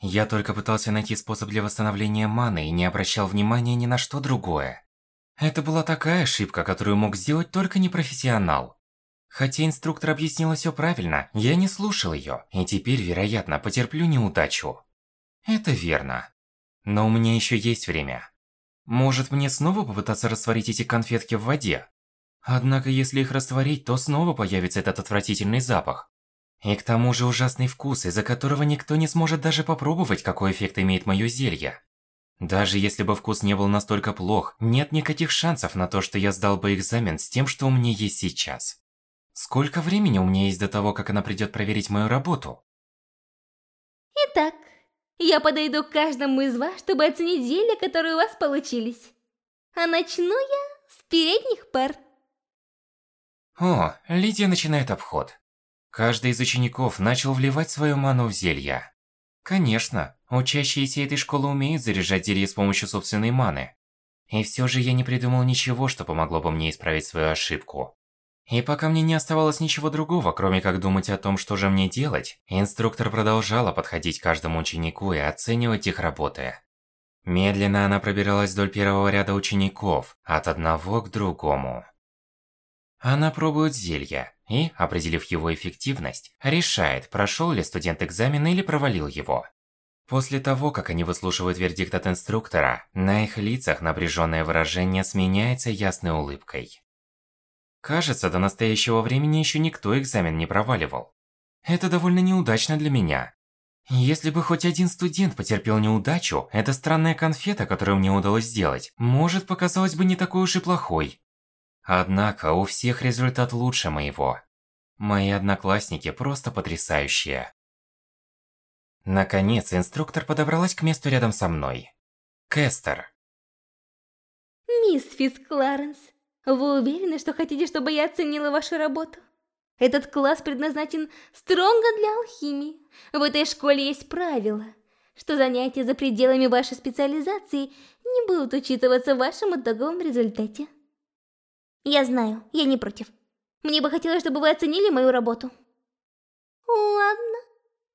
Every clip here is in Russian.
Я только пытался найти способ для восстановления маны и не обращал внимания ни на что другое. Это была такая ошибка, которую мог сделать только непрофессионал. Хотя инструктор объяснила все правильно, я не слушал ее, и теперь, вероятно, потерплю неудачу. Это верно. Но у меня еще есть время. Может, мне снова попытаться растворить эти конфетки в воде? Однако, если их растворить, то снова появится этот отвратительный запах. И к тому же ужасный вкус, из-за которого никто не сможет даже попробовать, какой эффект имеет моё зелье. Даже если бы вкус не был настолько плох, нет никаких шансов на то, что я сдал бы экзамен с тем, что у меня есть сейчас. Сколько времени у меня есть до того, как она придёт проверить мою работу? Итак, я подойду к каждому из вас, чтобы оценить зелья, которые у вас получились. А начну я с передних парт. О, Лидия начинает обход. Каждый из учеников начал вливать свою ману в зелья. Конечно, учащиеся этой школы умеют заряжать зелье с помощью собственной маны. И все же я не придумал ничего, что помогло бы мне исправить свою ошибку. И пока мне не оставалось ничего другого, кроме как думать о том, что же мне делать, инструктор продолжала подходить к каждому ученику и оценивать их работы. Медленно она пробиралась вдоль первого ряда учеников, от одного к другому. Она пробует зелье и, определив его эффективность, решает, прошел ли студент экзамен или провалил его. После того, как они выслушивают вердикт от инструктора, на их лицах напряженное выражение сменяется ясной улыбкой. Кажется, до настоящего времени еще никто экзамен не проваливал. Это довольно неудачно для меня. Если бы хоть один студент потерпел неудачу, эта странная конфета, которую мне удалось сделать, может показалась бы не такой уж и плохой. Однако у всех результат лучше моего. Мои одноклассники просто потрясающие. Наконец, инструктор подобралась к месту рядом со мной. Кэстер. Мисс Фитц Кларенс, вы уверены, что хотите, чтобы я оценила вашу работу? Этот класс предназначен строго для алхимии. В этой школе есть правило, что занятия за пределами вашей специализации не будут учитываться в вашем итоговом результате. Я знаю, я не против. Мне бы хотелось, чтобы вы оценили мою работу. Ладно.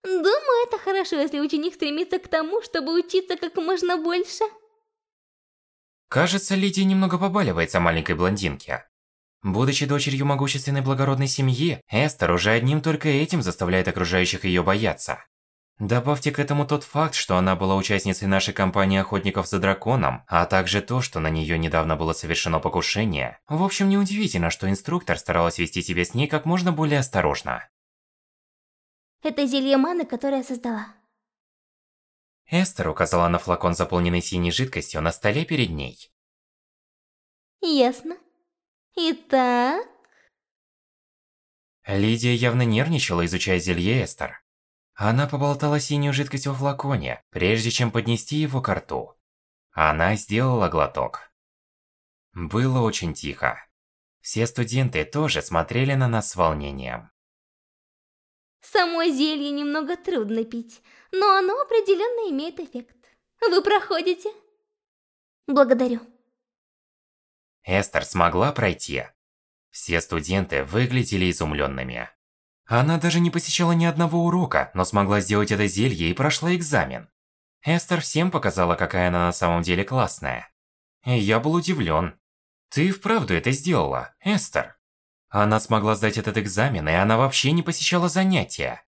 Думаю, это хорошо, если ученик стремится к тому, чтобы учиться как можно больше. Кажется, Лидия немного побаливается маленькой блондинке. Будучи дочерью могущественной благородной семьи, Эстер уже одним только этим заставляет окружающих ее бояться. Добавьте к этому тот факт, что она была участницей нашей компании охотников за драконом, а также то, что на нее недавно было совершено покушение. В общем, неудивительно, что инструктор старалась вести себя с ней как можно более осторожно. Это зелье маны, которое я создала. Эстер указала на флакон, заполненный синей жидкостью, на столе перед ней. Ясно. Итак... Лидия явно нервничала, изучая зелье Эстер. Она поболтала синюю жидкость во флаконе, прежде чем поднести его к рту. Она сделала глоток. Было очень тихо. Все студенты тоже смотрели на нас с волнением. Само зелье немного трудно пить, но оно определенно имеет эффект. Вы проходите? Благодарю. Эстер смогла пройти. Все студенты выглядели изумленными. Она даже не посещала ни одного урока, но смогла сделать это зелье и прошла экзамен. Эстер всем показала, какая она на самом деле классная. И я был удивлен. Ты вправду это сделала, Эстер. Она смогла сдать этот экзамен, и она вообще не посещала занятия.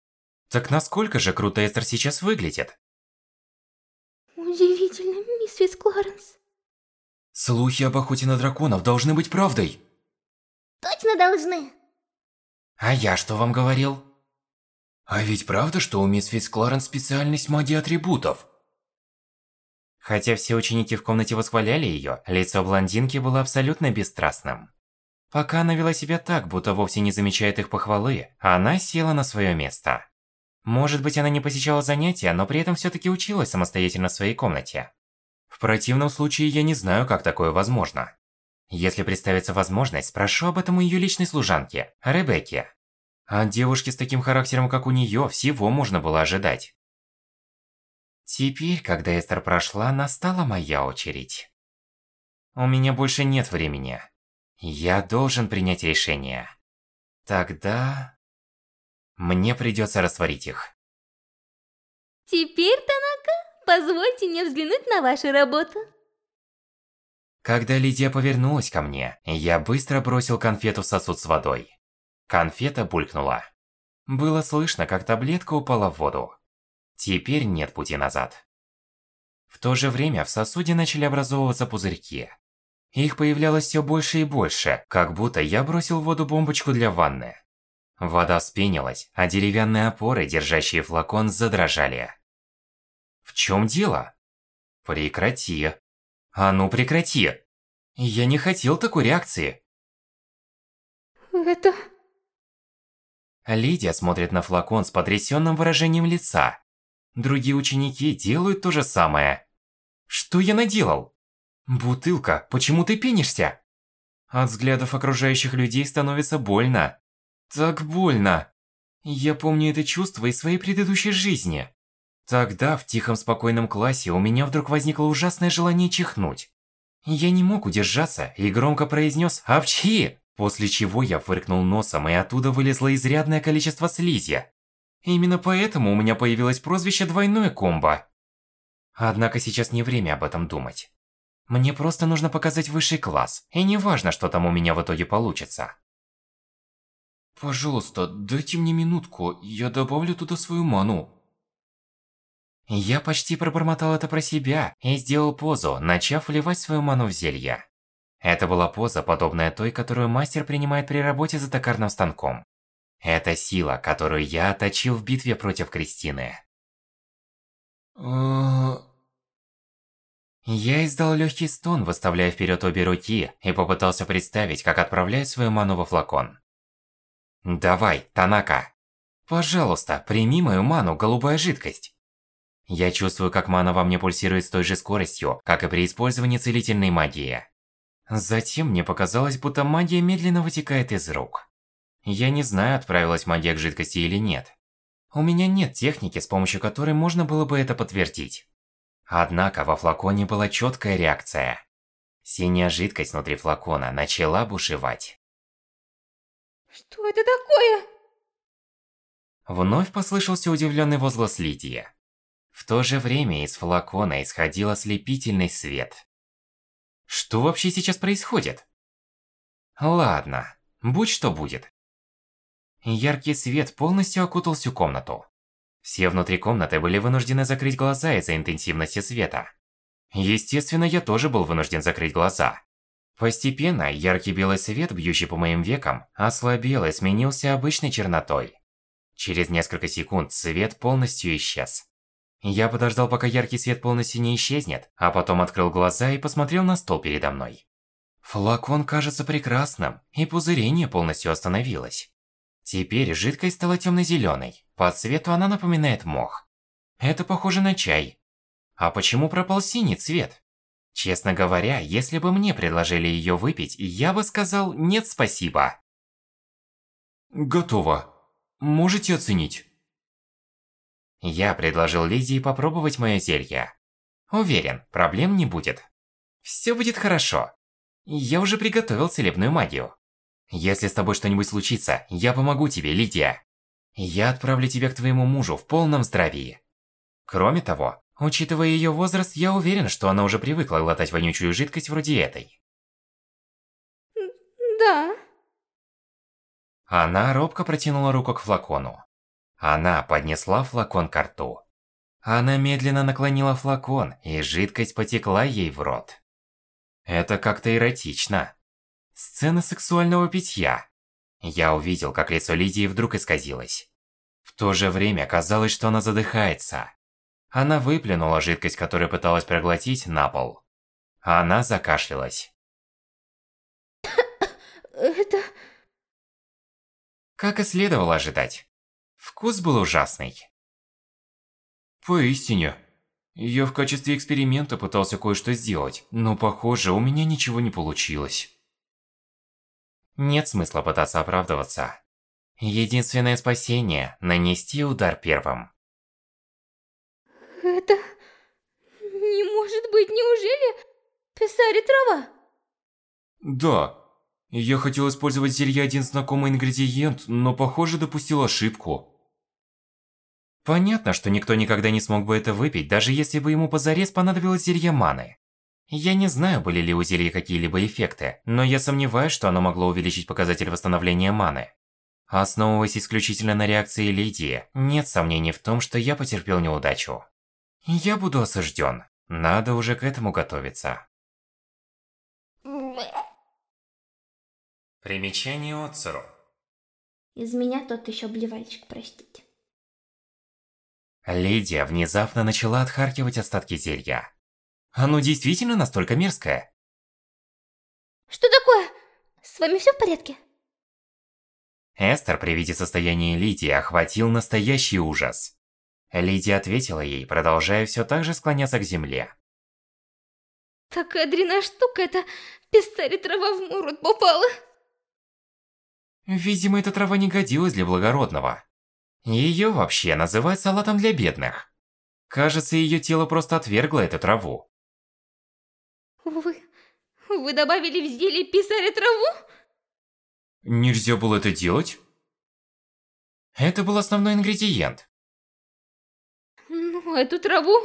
Так насколько же круто Эстер сейчас выглядит? Удивительно, миссис Кларенс. Слухи об охоте на драконов должны быть правдой. Точно должны. А я что вам говорил? А ведь правда, что у мисс Фитцкларен специальность магии атрибутов? Хотя все ученики в комнате восхваляли ее, лицо блондинки было абсолютно бесстрастным. Пока она вела себя так, будто вовсе не замечает их похвалы, она села на свое место. Может быть, она не посещала занятия, но при этом все-таки училась самостоятельно в своей комнате. В противном случае я не знаю, как такое возможно. Если представится возможность, спрошу об этом у ее личной служанки, Ребекки. От девушки с таким характером, как у нее, всего можно было ожидать. Теперь, когда Эстер прошла, настала моя очередь. У меня больше нет времени. Я должен принять решение. Тогда... Мне придется растворить их. Теперь, Танака, позвольте мне взглянуть на вашу работу. Когда Лидия повернулась ко мне, я быстро бросил конфету в сосуд с водой. Конфета булькнула. Было слышно, как таблетка упала в воду. Теперь нет пути назад. В то же время в сосуде начали образовываться пузырьки. Их появлялось все больше и больше, как будто я бросил в воду бомбочку для ванны. Вода вспенилась, а деревянные опоры, держащие флакон, задрожали. В чем дело? Прекрати. А ну прекрати! Я не хотел такой реакции. Это... Лидия смотрит на флакон с потрясенным выражением лица. Другие ученики делают то же самое. Что я наделал? Бутылка, почему ты пенишься? От взглядов окружающих людей становится больно. Так больно. Я помню это чувство из своей предыдущей жизни. Тогда в тихом спокойном классе у меня вдруг возникло ужасное желание чихнуть. Я не мог удержаться и громко произнес «Апчхи!», после чего я фыркнул носом, и оттуда вылезло изрядное количество слизи. Именно поэтому у меня появилось прозвище «Двойное комбо». Однако сейчас не время об этом думать. Мне просто нужно показать высший класс, и не важно, что там у меня в итоге получится. Пожалуйста, дайте мне минутку, я добавлю туда свою ману. Я почти пробормотал это про себя и сделал позу, начав вливать свою ману в зелье. Это была поза, подобная той, которую мастер принимает при работе за токарным станком. Это сила, которую я отточил в битве против Кристины. Я издал легкий стон, выставляя вперед обе руки, и попытался представить, как отправляю свою ману во флакон. Давай, Танака. Пожалуйста, прими мою ману, голубая жидкость. Я чувствую, как мана во мне пульсирует с той же скоростью, как и при использовании целительной магии. Затем мне показалось, будто магия медленно вытекает из рук. Я не знаю, отправилась магия к жидкости или нет. У меня нет техники, с помощью которой можно было бы это подтвердить. Однако во флаконе была четкая реакция. Синяя жидкость внутри флакона начала бушевать. Что это такое? Вновь послышался удивленный возглас Лидии. В то же время из флакона исходил ослепительный свет. Что вообще сейчас происходит? Ладно, будь что будет. Яркий свет полностью окутал всю комнату. Все внутри комнаты были вынуждены закрыть глаза из-за интенсивности света. Естественно, я тоже был вынужден закрыть глаза. Постепенно яркий белый свет, бьющий по моим векам, ослабел и сменился обычной чернотой. Через несколько секунд свет полностью исчез. Я подождал, пока яркий свет полностью не исчезнет, а потом открыл глаза и посмотрел на стол передо мной. Флакон кажется прекрасным, и пузырение полностью остановилось. Теперь жидкость стала темно-зеленой, по цвету она напоминает мох. Это похоже на чай. А почему пропал синий цвет? Честно говоря, если бы мне предложили ее выпить, я бы сказал «нет, спасибо». Готово. Можете оценить? Я предложил Лидии попробовать мое зелье. Уверен, проблем не будет. Все будет хорошо. Я уже приготовил целебную магию. Если с тобой что-нибудь случится, я помогу тебе, Лидия. Я отправлю тебя к твоему мужу в полном здравии. Кроме того, учитывая ее возраст, я уверен, что она уже привыкла глотать вонючую жидкость вроде этой. Да. Она робко протянула руку к флакону. Она поднесла флакон к рту. Она медленно наклонила флакон, и жидкость потекла ей в рот. Это как-то эротично. Сцена сексуального питья. Я увидел, как лицо Лидии вдруг исказилось. В то же время казалось, что она задыхается. Она выплюнула жидкость, которую пыталась проглотить, на пол. Она закашлялась. Это... Как и следовало ожидать. Вкус был ужасный. Поистине. Я в качестве эксперимента пытался кое-что сделать, но похоже, у меня ничего не получилось. Нет смысла пытаться оправдываться. Единственное спасение – нанести удар первым. Это... Не может быть, неужели... Писари трава? Да. Я хотел использовать зелье один знакомый ингредиент, но похоже допустил ошибку. Понятно, что никто никогда не смог бы это выпить, даже если бы ему позарез понадобилось зелье маны. Я не знаю, были ли у зелья какие-либо эффекты, но я сомневаюсь, что оно могло увеличить показатель восстановления маны. Основываясь исключительно на реакции Лидии, нет сомнений в том, что я потерпел неудачу. Я буду осужден. Надо уже к этому готовиться. Примечание Оцеру. Из меня тот еще блевальчик, простите. Лидия внезапно начала отхаркивать остатки зелья. Оно действительно настолько мерзкое? Что такое? С вами все в порядке? Эстер при виде состояния Лидии охватил настоящий ужас. Лидия ответила ей, продолжая все так же склоняться к земле. Такая дрянная штука, это пистолет трава в мой рот попала. Видимо, эта трава не годилась для благородного. Ее вообще называют салатом для бедных. Кажется, ее тело просто отвергло эту траву. Вы... вы добавили в зелье писали траву? Нельзя было это делать? Это был основной ингредиент. Ну, эту траву,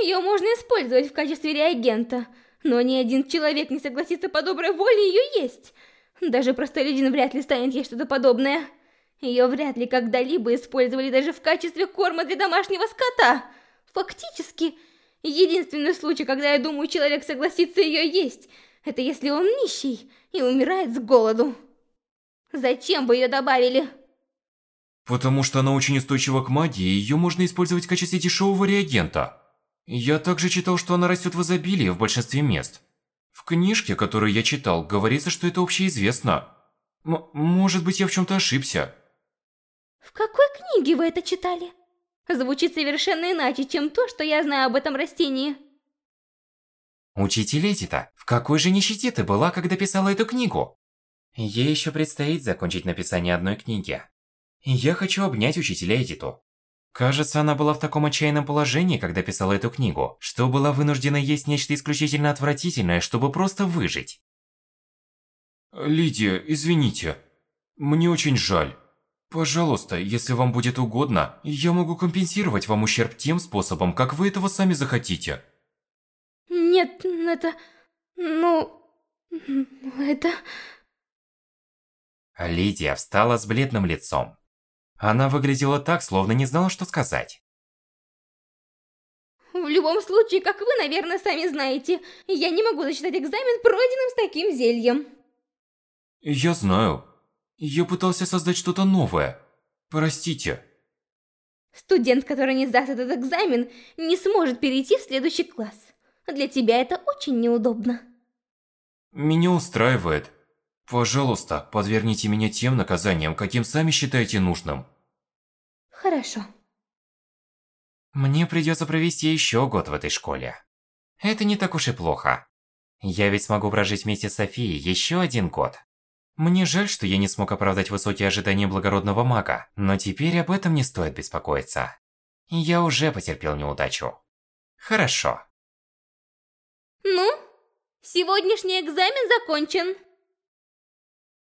ее можно использовать в качестве реагента. Но ни один человек не согласится по доброй воле ее есть. Даже простолюдин вряд ли станет есть что-то подобное. Ее вряд ли когда-либо использовали даже в качестве корма для домашнего скота. Фактически, единственный случай, когда я думаю, человек согласится ее есть, это если он нищий и умирает с голоду. Зачем бы ее добавили? Потому что она очень устойчива к магии, и ее можно использовать в качестве дешевого реагента. Я также читал, что она растет в изобилии в большинстве мест. В книжке, которую я читал, говорится, что это общеизвестно. М может быть, я в чем-то ошибся. В какой книге вы это читали? Звучит совершенно иначе, чем то, что я знаю об этом растении. Учитель Эдита, в какой же нищете ты была, когда писала эту книгу? Ей еще предстоит закончить написание одной книги. Я хочу обнять учителя Эдиту. Кажется, она была в таком отчаянном положении, когда писала эту книгу, что была вынуждена есть нечто исключительно отвратительное, чтобы просто выжить. Лидия, извините. Мне очень жаль. Пожалуйста, если вам будет угодно, я могу компенсировать вам ущерб тем способом, как вы этого сами захотите. Нет, это... ну... это... Лидия встала с бледным лицом. Она выглядела так, словно не знала, что сказать. В любом случае, как вы, наверное, сами знаете, я не могу засчитать экзамен пройденным с таким зельем. Я знаю. Я пытался создать что-то новое. Простите. Студент, который не сдаст этот экзамен, не сможет перейти в следующий класс. Для тебя это очень неудобно. Меня устраивает. Пожалуйста, подвергните меня тем наказаниям, каким сами считаете нужным. Хорошо. Мне придется провести еще год в этой школе. Это не так уж и плохо. Я ведь смогу прожить вместе с Софией еще один год. Мне жаль, что я не смог оправдать высокие ожидания благородного мага, но теперь об этом не стоит беспокоиться. Я уже потерпел неудачу. Хорошо. Ну, сегодняшний экзамен закончен.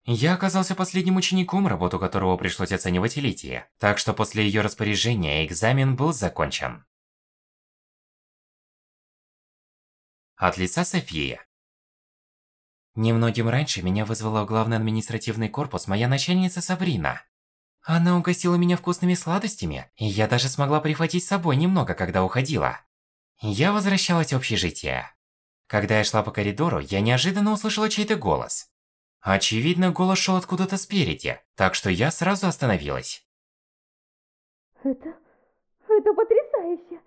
Я оказался последним учеником, работу которого пришлось оценивать Литии, так что после ее распоряжения экзамен был закончен. От лица Софии. Немногим раньше меня вызвала в главный административный корпус моя начальница Сабрина. Она угостила меня вкусными сладостями, и я даже смогла прихватить с собой немного, когда уходила. Я возвращалась в общежитие. Когда я шла по коридору, я неожиданно услышала чей-то голос. Очевидно, голос шел откуда-то спереди, так что я сразу остановилась. Это... это потрясающе!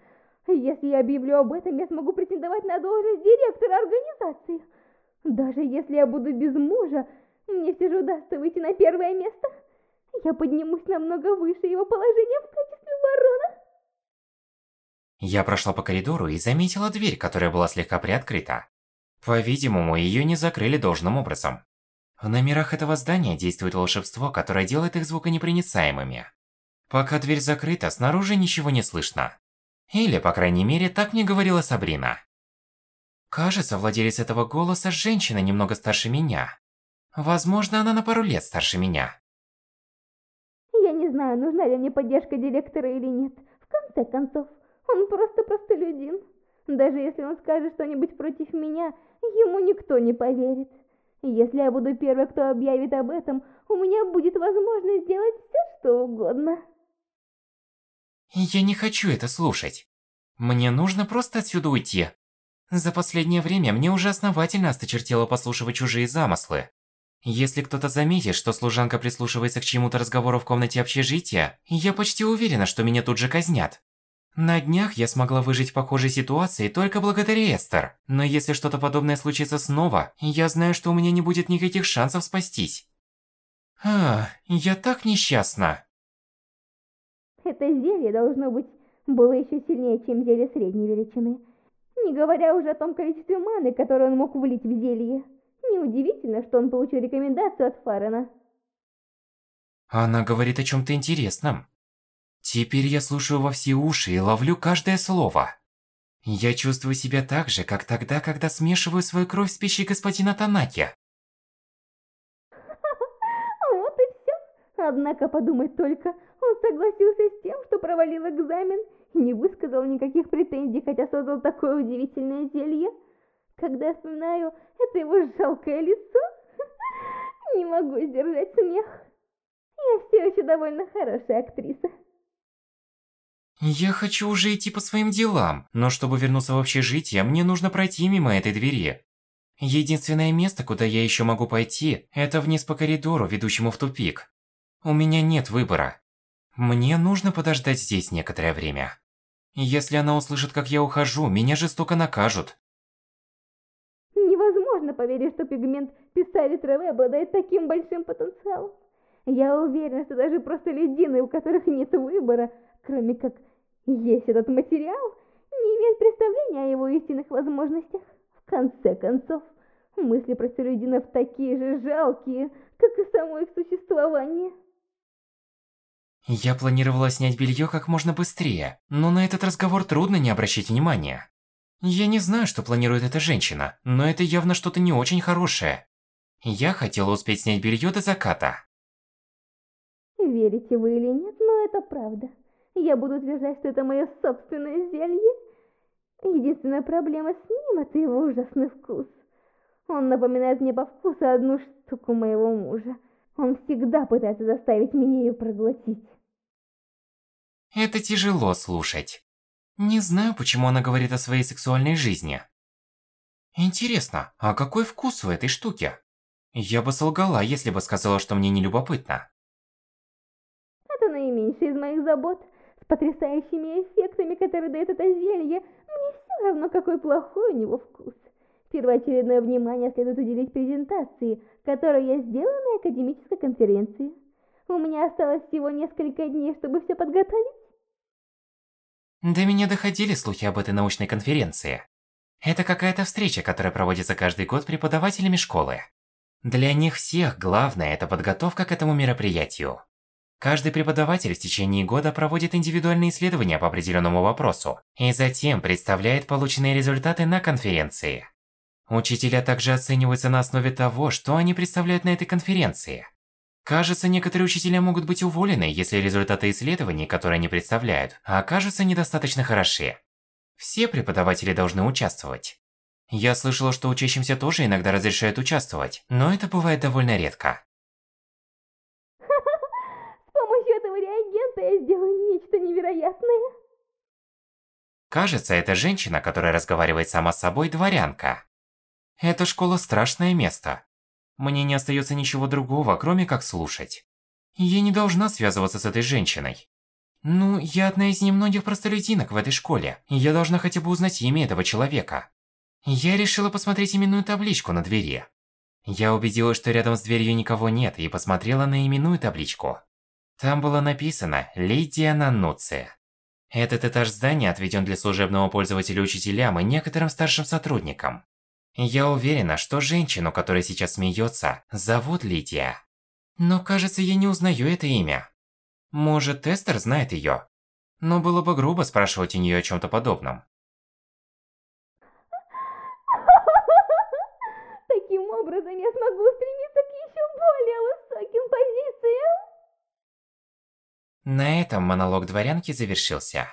Если я объявлю об этом, я смогу претендовать на должность директора организации. Даже если я буду без мужа, мне все же удастся выйти на первое место. Я поднимусь намного выше его положения в качестве барона. Я прошла по коридору и заметила дверь, которая была слегка приоткрыта. По-видимому, ее не закрыли должным образом. В номерах этого здания действует волшебство, которое делает их звуконепроницаемыми. Пока дверь закрыта, снаружи ничего не слышно. Или, по крайней мере, так мне говорила Сабрина. Кажется, владелец этого голоса – женщина немного старше меня. Возможно, она на пару лет старше меня. Я не знаю, нужна ли мне поддержка директора или нет. В конце концов, он просто простолюдин. Даже если он скажет что-нибудь против меня, ему никто не поверит. Если я буду первой, кто объявит об этом, у меня будет возможность сделать все, что угодно. Я не хочу это слушать. Мне нужно просто отсюда уйти. За последнее время мне уже основательно осточертело послушивать чужие замыслы. Если кто-то заметит, что служанка прислушивается к чему-то разговору в комнате общежития, я почти уверена, что меня тут же казнят. На днях я смогла выжить в похожей ситуации только благодаря Эстер. Но если что-то подобное случится снова, я знаю, что у меня не будет никаких шансов спастись. А, я так несчастна. Это зелье, должно быть, было еще сильнее, чем зелье средней величины. Не говоря уже о том количестве маны, которое он мог влить в зелье. Неудивительно, что он получил рекомендацию от Фарена. Она говорит о чем-то интересном. Теперь я слушаю во все уши и ловлю каждое слово. Я чувствую себя так же, как тогда, когда смешиваю свою кровь с пищей господина Танаки. Вот и все. Однако подумать только, он согласился с тем, что провалил экзамен не высказал никаких претензий, хотя создал такое удивительное зелье. Когда я вспоминаю это его жалкое лицо, не могу сдержать смех. Я все еще довольно хорошая актриса. Я хочу уже идти по своим делам, но чтобы вернуться в общежитие, мне нужно пройти мимо этой двери. Единственное место, куда я еще могу пойти, это вниз по коридору, ведущему в тупик. У меня нет выбора. Мне нужно подождать здесь некоторое время. Если она услышит, как я ухожу, меня жестоко накажут. Невозможно поверить, что пигмент писали травы обладает таким большим потенциалом. Я уверена, что даже просто ледины, у которых нет выбора, кроме как есть этот материал, не имеют представления о его истинных возможностях. В конце концов, мысли простолюдинов такие же жалкие, как и само их существование. Я планировала снять белье как можно быстрее, но на этот разговор трудно не обращать внимания. Я не знаю, что планирует эта женщина, но это явно что-то не очень хорошее. Я хотела успеть снять белье до заката. Верите вы или нет, но это правда. Я буду утверждать, что это мое собственное зелье. Единственная проблема с ним – это его ужасный вкус. Он напоминает мне по вкусу одну штуку моего мужа. Он всегда пытается заставить меня ее проглотить. Это тяжело слушать. Не знаю, почему она говорит о своей сексуальной жизни. Интересно, а какой вкус у этой штуки? Я бы солгала, если бы сказала, что мне не любопытно. Это наименьшая из моих забот потрясающими эффектами, которые дает это зелье, мне все равно, какой плохой у него вкус. Первоочередное внимание следует уделить презентации, которую я сделала на академической конференции. У меня осталось всего несколько дней, чтобы все подготовить. До меня доходили слухи об этой научной конференции. Это какая-то встреча, которая проводится каждый год преподавателями школы. Для них всех главное – это подготовка к этому мероприятию. Каждый преподаватель в течение года проводит индивидуальные исследования по определенному вопросу и затем представляет полученные результаты на конференции. Учителя также оцениваются на основе того, что они представляют на этой конференции. Кажется, некоторые учителя могут быть уволены, если результаты исследований, которые они представляют, окажутся недостаточно хороши. Все преподаватели должны участвовать. Я слышала, что учащимся тоже иногда разрешают участвовать, но это бывает довольно редко. я сделаю нечто невероятное. Кажется, эта женщина, которая разговаривает сама с собой, дворянка. Эта школа страшное место. Мне не остается ничего другого, кроме как слушать. Я не должна связываться с этой женщиной. Ну, я одна из немногих простолюдинок в этой школе, я должна хотя бы узнать имя этого человека. Я решила посмотреть именную табличку на двери. Я убедилась, что рядом с дверью никого нет, и посмотрела на именную табличку. Там было написано «Лидия Нануция». Этот этаж здания отведен для служебного пользователя учителям и некоторым старшим сотрудникам. Я уверена, что женщину, которая сейчас смеется, зовут Лидия. Но кажется, я не узнаю это имя. Может, Эстер знает ее. Но было бы грубо спрашивать у нее о чем-то подобном. Таким образом я смогу стремиться к еще более высоким позициям. На этом монолог дворянки завершился.